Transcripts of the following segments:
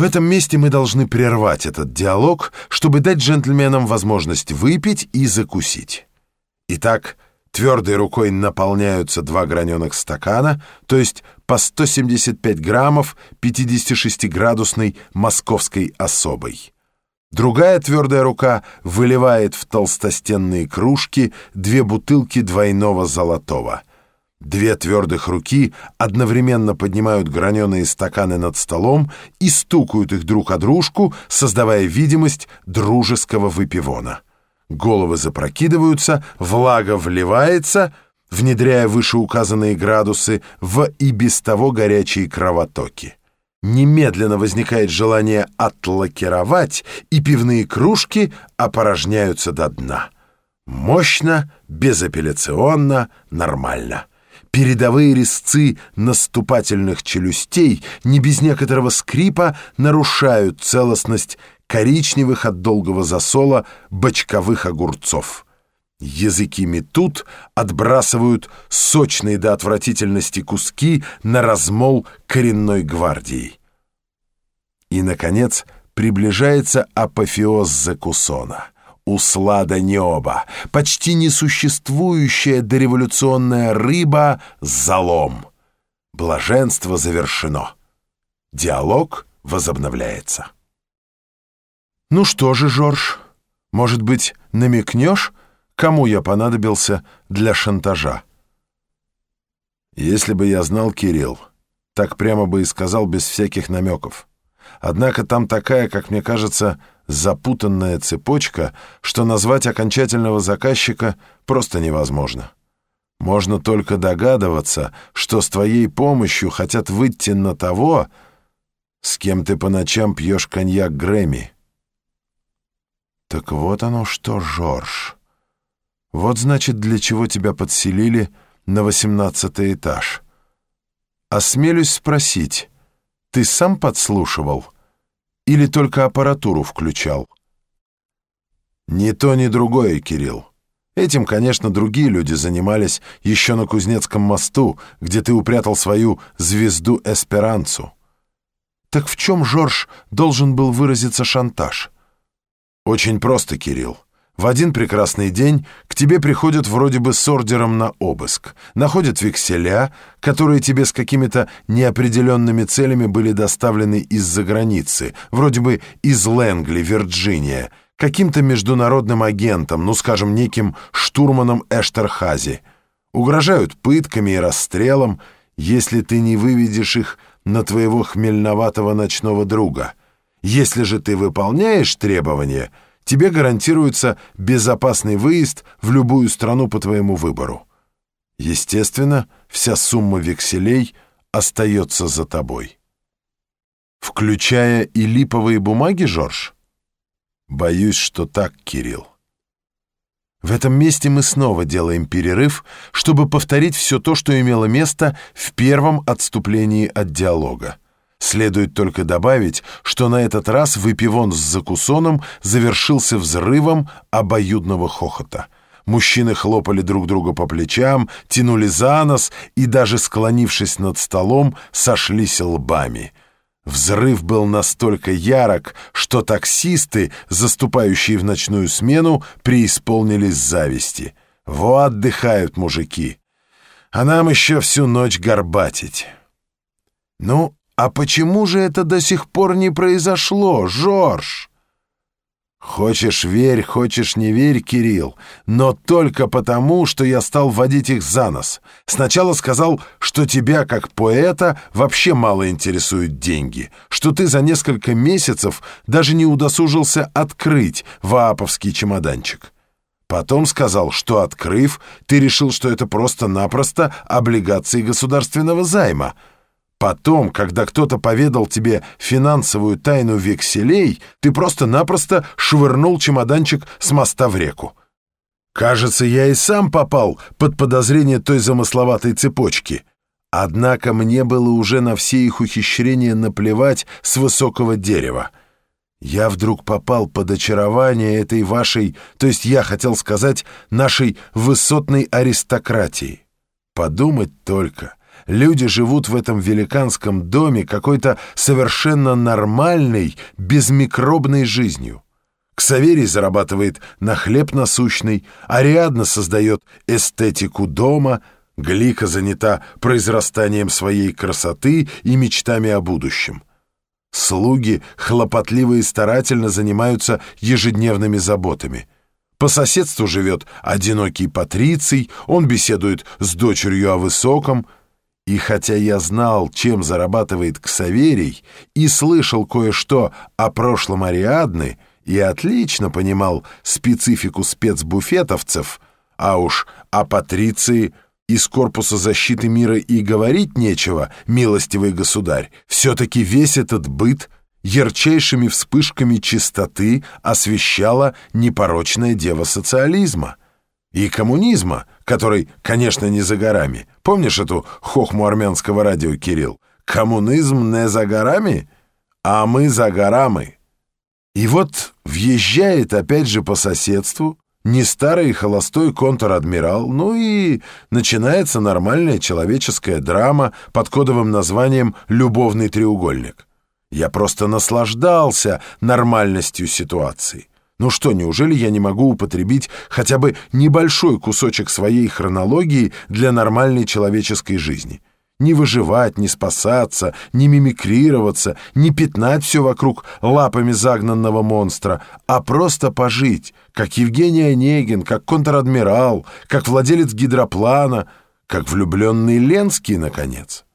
В этом месте мы должны прервать этот диалог, чтобы дать джентльменам возможность выпить и закусить. Итак, твердой рукой наполняются два граненых стакана, то есть по 175 граммов 56-градусной московской особой. Другая твердая рука выливает в толстостенные кружки две бутылки двойного золотого — Две твердых руки одновременно поднимают граненые стаканы над столом и стукают их друг о дружку, создавая видимость дружеского выпивона. Головы запрокидываются, влага вливается, внедряя вышеуказанные градусы в и без того горячие кровотоки. Немедленно возникает желание отлакировать, и пивные кружки опорожняются до дна. Мощно, безапелляционно, нормально передовые резцы наступательных челюстей не без некоторого скрипа нарушают целостность коричневых от долгого засола бочковых огурцов. Языки метут, отбрасывают сочные до отвратительности куски на размол коренной гвардии. И, наконец, приближается апофеоз Закусона — услада неба, почти несуществующая дореволюционная рыба — залом. Блаженство завершено. Диалог возобновляется. «Ну что же, Жорж, может быть, намекнешь, кому я понадобился для шантажа?» «Если бы я знал, Кирилл, так прямо бы и сказал без всяких намеков. Однако там такая, как мне кажется, запутанная цепочка, что назвать окончательного заказчика просто невозможно. Можно только догадываться, что с твоей помощью хотят выйти на того, с кем ты по ночам пьешь коньяк Грэмми. Так вот оно что, Жорж. Вот значит, для чего тебя подселили на восемнадцатый этаж. Осмелюсь спросить, ты сам подслушивал или только аппаратуру включал? Ни то, ни другое, Кирилл. Этим, конечно, другие люди занимались еще на Кузнецком мосту, где ты упрятал свою звезду Эсперанцу. Так в чем, Жорж, должен был выразиться шантаж? Очень просто, Кирилл. В один прекрасный день к тебе приходят вроде бы с ордером на обыск, находят векселя, которые тебе с какими-то неопределенными целями были доставлены из-за границы, вроде бы из Лэнгли, Вирджиния, каким-то международным агентом, ну, скажем, неким штурманом Эштерхази. Угрожают пытками и расстрелом, если ты не выведешь их на твоего хмельноватого ночного друга. Если же ты выполняешь требования — тебе гарантируется безопасный выезд в любую страну по твоему выбору. Естественно, вся сумма векселей остается за тобой. Включая и липовые бумаги, Жорж? Боюсь, что так, Кирилл. В этом месте мы снова делаем перерыв, чтобы повторить все то, что имело место в первом отступлении от диалога. Следует только добавить, что на этот раз выпивон с закусоном завершился взрывом обоюдного хохота. Мужчины хлопали друг друга по плечам, тянули за нос и, даже склонившись над столом, сошлись лбами. Взрыв был настолько ярок, что таксисты, заступающие в ночную смену, преисполнились зависти. «Во отдыхают мужики! А нам еще всю ночь горбатить!» «Ну, «А почему же это до сих пор не произошло, Жорж?» «Хочешь верь, хочешь не верь, Кирилл, но только потому, что я стал водить их за нос. Сначала сказал, что тебя, как поэта, вообще мало интересуют деньги, что ты за несколько месяцев даже не удосужился открыть вааповский чемоданчик». Потом сказал, что, открыв, ты решил, что это просто-напросто облигации государственного займа — Потом, когда кто-то поведал тебе финансовую тайну векселей, ты просто-напросто швырнул чемоданчик с моста в реку. Кажется, я и сам попал под подозрение той замысловатой цепочки. Однако мне было уже на все их ухищрения наплевать с высокого дерева. Я вдруг попал под очарование этой вашей, то есть я хотел сказать, нашей высотной аристократии. Подумать только — Люди живут в этом великанском доме какой-то совершенно нормальной, безмикробной жизнью. Ксаверий зарабатывает на хлеб насущный, Ариадна создает эстетику дома, Глика занята произрастанием своей красоты и мечтами о будущем. Слуги хлопотливо и старательно занимаются ежедневными заботами. По соседству живет одинокий патриций, он беседует с дочерью о высоком — и хотя я знал, чем зарабатывает Ксаверий, и слышал кое-что о прошлом Ариадны, и отлично понимал специфику спецбуфетовцев, а уж о Патриции из Корпуса защиты мира и говорить нечего, милостивый государь, все-таки весь этот быт ярчайшими вспышками чистоты освещала непорочная дева социализма и коммунизма, который, конечно, не за горами. Помнишь эту хохму армянского радио, Кирилл? Коммунизм не за горами, а мы за горами. И вот въезжает опять же по соседству не старый холостой контр-адмирал, ну и начинается нормальная человеческая драма под кодовым названием «Любовный треугольник». Я просто наслаждался нормальностью ситуации. Ну что, неужели я не могу употребить хотя бы небольшой кусочек своей хронологии для нормальной человеческой жизни? Не выживать, не спасаться, не мимикрироваться, не пятнать все вокруг лапами загнанного монстра, а просто пожить, как Евгений Онегин, как контр-адмирал, как владелец гидроплана, как влюбленный Ленский, наконец.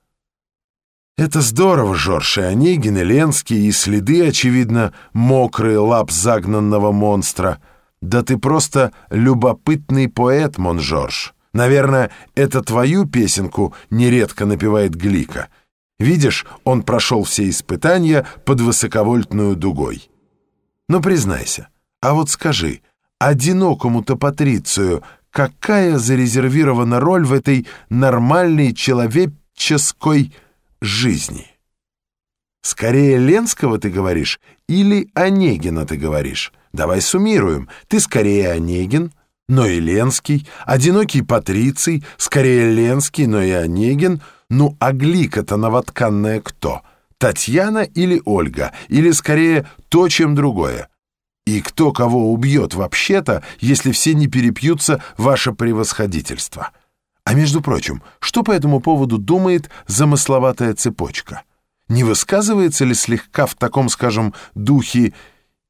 Это здорово, Жорж, и Онегин, и Ленский, и следы, очевидно, мокрые лап загнанного монстра. Да ты просто любопытный поэт, мон Жорж. Наверное, это твою песенку нередко напевает Глика. Видишь, он прошел все испытания под высоковольтную дугой. Но признайся, а вот скажи, одинокому-то Патрицию какая зарезервирована роль в этой нормальной человеческой жизни. Скорее Ленского ты говоришь или Онегина ты говоришь? Давай суммируем. Ты скорее Онегин, но и Ленский, одинокий Патриций, скорее Ленский, но и Онегин. Ну, а Глика-то новотканная кто? Татьяна или Ольга? Или скорее то, чем другое? И кто кого убьет вообще-то, если все не перепьются ваше превосходительство?» А между прочим, что по этому поводу думает замысловатая цепочка? Не высказывается ли слегка в таком, скажем, духе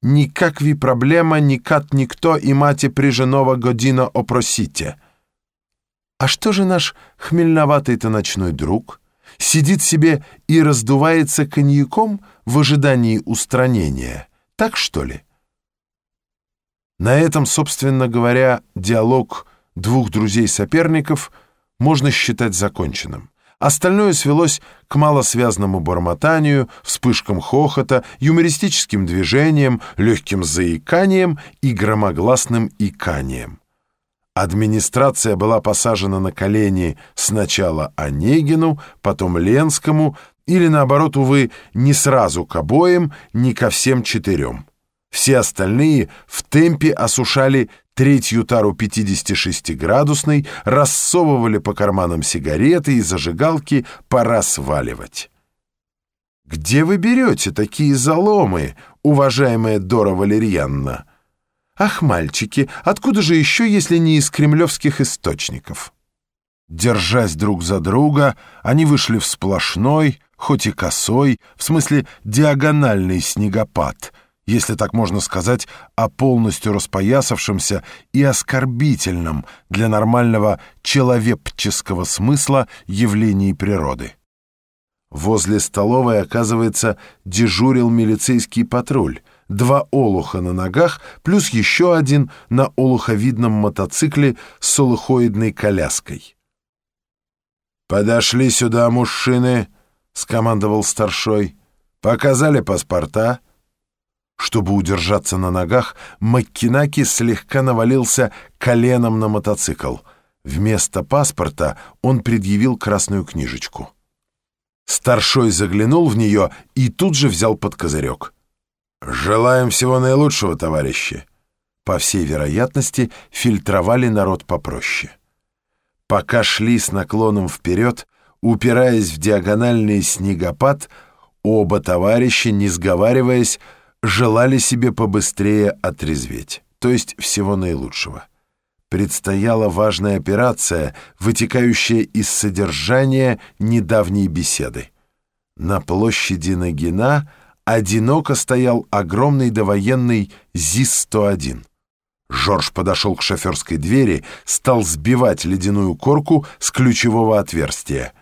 «Никак ви проблема, никак никто и мате приженого година опросите»? А что же наш хмельноватый-то ночной друг? Сидит себе и раздувается коньяком в ожидании устранения. Так что ли? На этом, собственно говоря, диалог двух друзей-соперников — можно считать законченным. Остальное свелось к малосвязному бормотанию, вспышкам хохота, юмористическим движениям, легким заиканием и громогласным иканием. Администрация была посажена на колени сначала Онегину, потом Ленскому, или, наоборот, увы, не сразу к обоим, не ко всем четырем. Все остальные в темпе осушали третью тару 56-градусной, рассовывали по карманам сигареты и зажигалки, пора сваливать. «Где вы берете такие заломы, уважаемая Дора Валерьянна?» «Ах, мальчики, откуда же еще, если не из кремлевских источников?» Держась друг за друга, они вышли в сплошной, хоть и косой, в смысле диагональный снегопад — если так можно сказать, о полностью распоясавшемся и оскорбительном для нормального человеческого смысла явлении природы. Возле столовой, оказывается, дежурил милицейский патруль, два олуха на ногах, плюс еще один на олуховидном мотоцикле с олухоидной коляской. «Подошли сюда, мужчины!» — скомандовал старшой. «Показали паспорта?» Чтобы удержаться на ногах, Маккинаки слегка навалился коленом на мотоцикл. Вместо паспорта он предъявил красную книжечку. Старшой заглянул в нее и тут же взял под козырек. «Желаем всего наилучшего, товарищи!» По всей вероятности, фильтровали народ попроще. Пока шли с наклоном вперед, Упираясь в диагональный снегопад, оба товарища, не сговариваясь, желали себе побыстрее отрезветь, то есть всего наилучшего. Предстояла важная операция, вытекающая из содержания недавней беседы. На площади Нагина одиноко стоял огромный довоенный ЗИС-101. Жорж подошел к шоферской двери, стал сбивать ледяную корку с ключевого отверстия.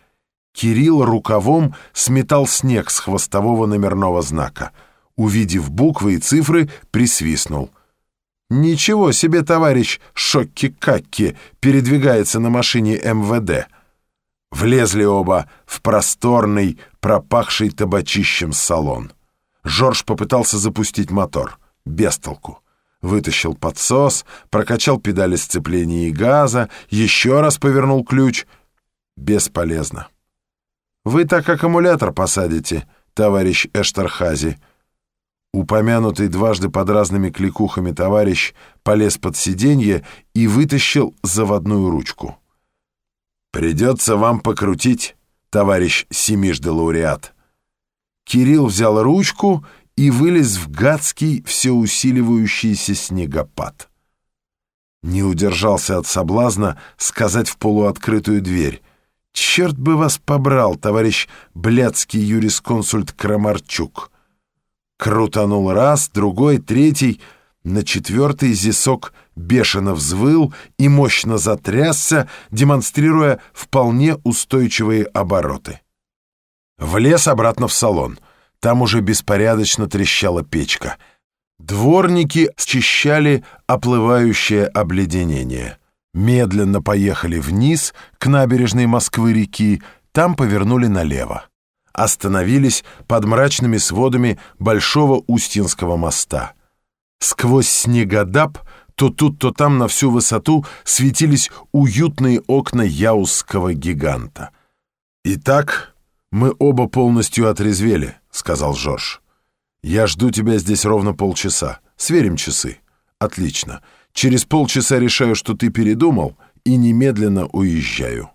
Кирилл рукавом сметал снег с хвостового номерного знака. Увидев буквы и цифры, присвистнул. «Ничего себе, товарищ Шокки-Какки передвигается на машине МВД!» Влезли оба в просторный, пропахший табачищем салон. Жорж попытался запустить мотор. Без толку. Вытащил подсос, прокачал педали сцепления и газа, еще раз повернул ключ. Бесполезно. «Вы так аккумулятор посадите, товарищ Эштерхази». Упомянутый дважды под разными кликухами товарищ полез под сиденье и вытащил заводную ручку. «Придется вам покрутить, товарищ семижды лауреат». Кирилл взял ручку и вылез в гадский, всеусиливающийся снегопад. Не удержался от соблазна сказать в полуоткрытую дверь. «Черт бы вас побрал, товарищ блядский юрисконсульт Крамарчук!» Крутанул раз, другой, третий. На четвертый зисок бешено взвыл и мощно затрясся, демонстрируя вполне устойчивые обороты. Влез обратно в салон. Там уже беспорядочно трещала печка. Дворники счищали оплывающее обледенение. Медленно поехали вниз, к набережной Москвы-реки, там повернули налево. Остановились под мрачными сводами Большого Устинского моста. Сквозь снегодаб то тут, то там на всю высоту светились уютные окна яузского гиганта. Итак, «Мы оба полностью отрезвели», — сказал Жорж. «Я жду тебя здесь ровно полчаса. Сверим часы». «Отлично. Через полчаса решаю, что ты передумал, и немедленно уезжаю».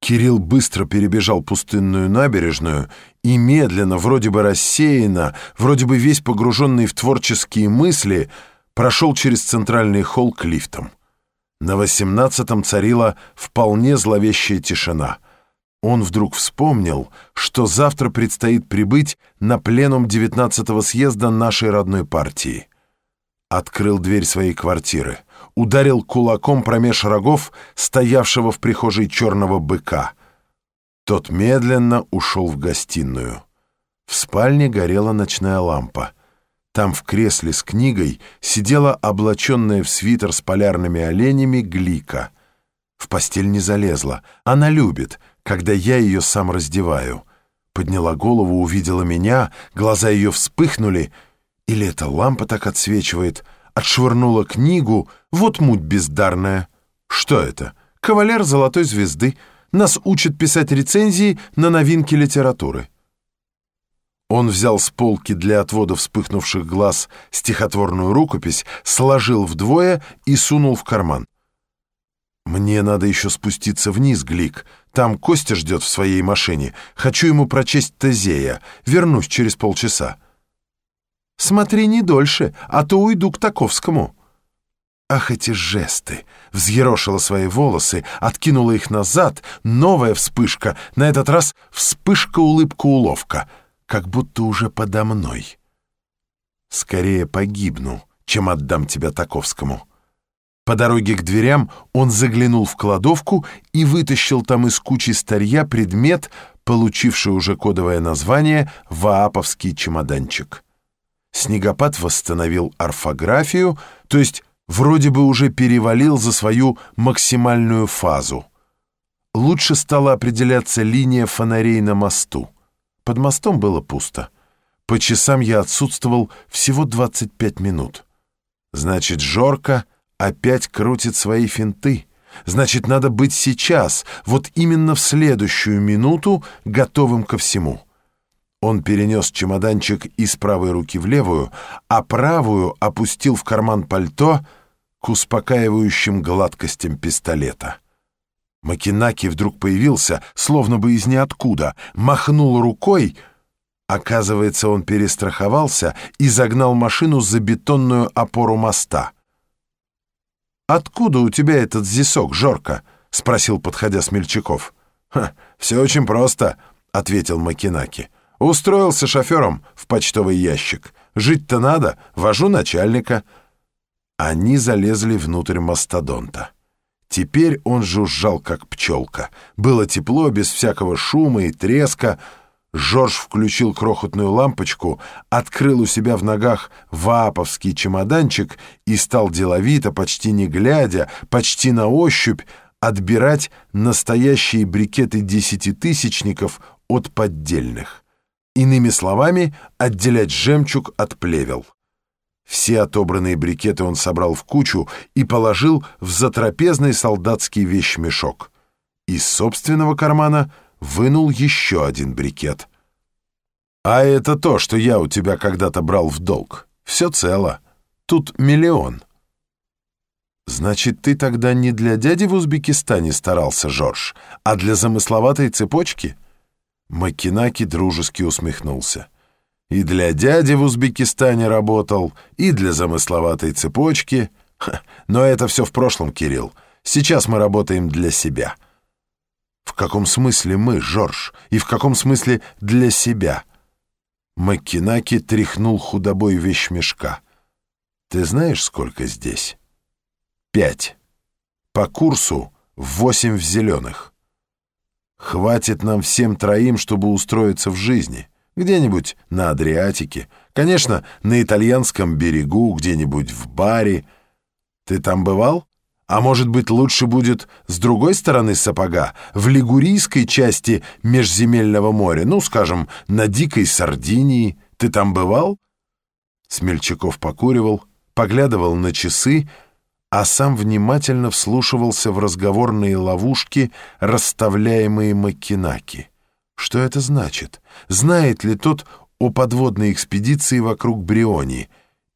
Кирилл быстро перебежал пустынную набережную и медленно, вроде бы рассеянно, вроде бы весь погруженный в творческие мысли, прошел через центральный холл к лифтам. На восемнадцатом царила вполне зловещая тишина — он вдруг вспомнил, что завтра предстоит прибыть на пленум 19-го съезда нашей родной партии. Открыл дверь своей квартиры, ударил кулаком промеж рогов стоявшего в прихожей черного быка. Тот медленно ушел в гостиную. В спальне горела ночная лампа. Там в кресле с книгой сидела облаченная в свитер с полярными оленями Глика. В постель не залезла. Она любит — когда я ее сам раздеваю. Подняла голову, увидела меня, глаза ее вспыхнули. Или эта лампа так отсвечивает? Отшвырнула книгу, вот муть бездарная. Что это? Кавалер Золотой Звезды. Нас учат писать рецензии на новинки литературы. Он взял с полки для отвода вспыхнувших глаз стихотворную рукопись, сложил вдвое и сунул в карман. «Мне надо еще спуститься вниз, Глик. Там Костя ждет в своей машине. Хочу ему прочесть Тезея. Вернусь через полчаса». «Смотри не дольше, а то уйду к Таковскому». Ах, эти жесты! Взъерошила свои волосы, откинула их назад. Новая вспышка, на этот раз вспышка-улыбка-уловка, как будто уже подо мной. Скорее погибну, чем отдам тебя Таковскому. По дороге к дверям он заглянул в кладовку и вытащил там из кучи старья предмет, получивший уже кодовое название «Вааповский чемоданчик». Снегопад восстановил орфографию, то есть вроде бы уже перевалил за свою максимальную фазу. Лучше стала определяться линия фонарей на мосту. Под мостом было пусто. По часам я отсутствовал всего 25 минут. Значит, Жорка — опять крутит свои финты. Значит, надо быть сейчас, вот именно в следующую минуту, готовым ко всему. Он перенес чемоданчик из правой руки в левую, а правую опустил в карман пальто к успокаивающим гладкостям пистолета. Макинаки вдруг появился, словно бы из ниоткуда, махнул рукой. Оказывается, он перестраховался и загнал машину за бетонную опору моста. «Откуда у тебя этот зисок, Жорка?» — спросил, подходя Смельчаков. «Все очень просто», — ответил Макинаки. «Устроился шофером в почтовый ящик. Жить-то надо, вожу начальника». Они залезли внутрь мастодонта. Теперь он жужжал, как пчелка. Было тепло, без всякого шума и треска. Жорж включил крохотную лампочку, открыл у себя в ногах ваповский чемоданчик и стал деловито, почти не глядя, почти на ощупь, отбирать настоящие брикеты десятитысячников от поддельных. Иными словами, отделять жемчуг от плевел. Все отобранные брикеты он собрал в кучу и положил в затрапезный солдатский вещмешок. Из собственного кармана вынул еще один брикет. «А это то, что я у тебя когда-то брал в долг. Все цело. Тут миллион». «Значит, ты тогда не для дяди в Узбекистане старался, Жорж, а для замысловатой цепочки?» Макинаки дружески усмехнулся. И для дяди в Узбекистане работал, и для замысловатой цепочки. Ха, но это все в прошлом, Кирилл. Сейчас мы работаем для себя. В каком смысле мы, Жорж? И в каком смысле для себя? Маккинаки тряхнул худобой вещмешка. Ты знаешь, сколько здесь? Пять. По курсу восемь в зеленых. Хватит нам всем троим, чтобы устроиться в жизни. Где-нибудь на Адриатике. Конечно, на итальянском берегу, где-нибудь в баре. Ты там бывал? А может быть, лучше будет с другой стороны сапога, в лигурийской части Межземельного моря, ну, скажем, на Дикой Сардинии. Ты там бывал? Смельчаков покуривал, поглядывал на часы, а сам внимательно вслушивался в разговорные ловушки, расставляемые Макинаки. Что это значит? Знает ли тот о подводной экспедиции вокруг Бриони?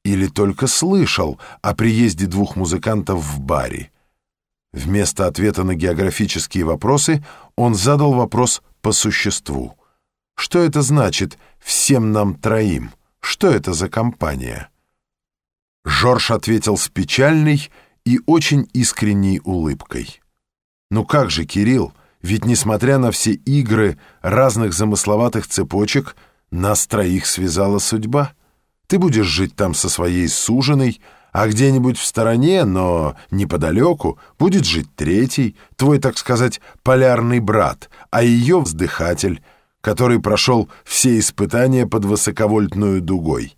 Или только слышал о приезде двух музыкантов в баре? Вместо ответа на географические вопросы он задал вопрос по существу. Что это значит «всем нам троим»? Что это за компания? Жорж ответил с печальной и очень искренней улыбкой. «Ну как же, Кирилл, ведь, несмотря на все игры разных замысловатых цепочек, нас троих связала судьба. Ты будешь жить там со своей суженой, а где-нибудь в стороне, но неподалеку, будет жить третий, твой, так сказать, полярный брат, а ее вздыхатель, который прошел все испытания под высоковольтную дугой.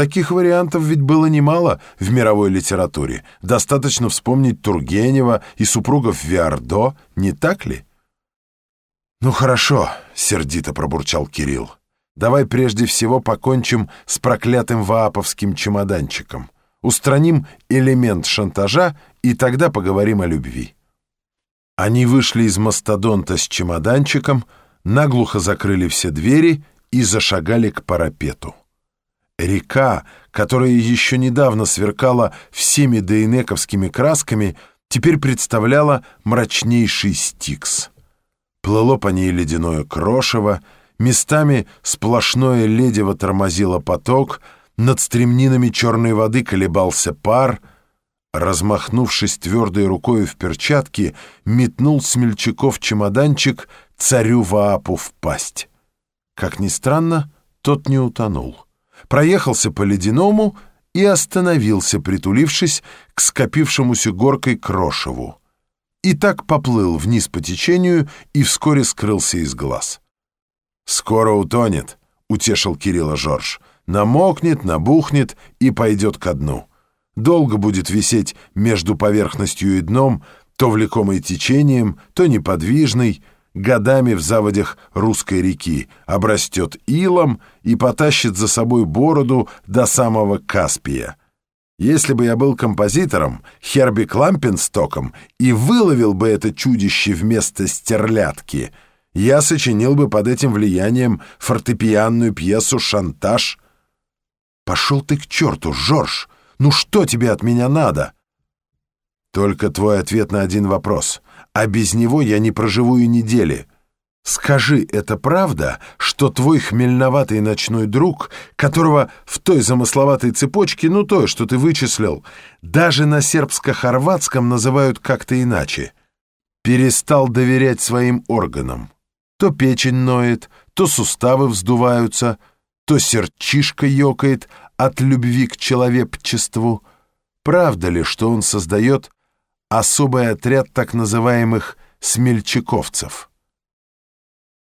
Таких вариантов ведь было немало в мировой литературе. Достаточно вспомнить Тургенева и супругов Виардо, не так ли? «Ну хорошо», — сердито пробурчал Кирилл. «Давай прежде всего покончим с проклятым вааповским чемоданчиком. Устраним элемент шантажа, и тогда поговорим о любви». Они вышли из мастодонта с чемоданчиком, наглухо закрыли все двери и зашагали к парапету. Река, которая еще недавно сверкала всеми дейнековскими красками, теперь представляла мрачнейший стикс. Плыло по ней ледяное крошево, местами сплошное ледево тормозило поток, над стремнинами черной воды колебался пар. Размахнувшись твердой рукой в перчатке, метнул Смельчаков чемоданчик царю Ваапу в пасть. Как ни странно, тот не утонул проехался по ледяному и остановился, притулившись к скопившемуся горкой крошеву. И так поплыл вниз по течению и вскоре скрылся из глаз. «Скоро утонет», — утешил Кирилла Жорж. «Намокнет, набухнет и пойдет ко дну. Долго будет висеть между поверхностью и дном, то влекомый течением, то неподвижный, годами в заводях русской реки, обрастет илом и потащит за собой бороду до самого Каспия. Если бы я был композитором, Херби Клампенстоком, и выловил бы это чудище вместо стерлядки, я сочинил бы под этим влиянием фортепианную пьесу «Шантаж». «Пошел ты к черту, Жорж! Ну что тебе от меня надо?» «Только твой ответ на один вопрос — а без него я не проживу и недели. Скажи, это правда, что твой хмельноватый ночной друг, которого в той замысловатой цепочке, ну той, что ты вычислил, даже на сербско-хорватском называют как-то иначе, перестал доверять своим органам? То печень ноет, то суставы вздуваются, то сердчишка ёкает от любви к человечеству. Правда ли, что он создает особый отряд так называемых «смельчаковцев»?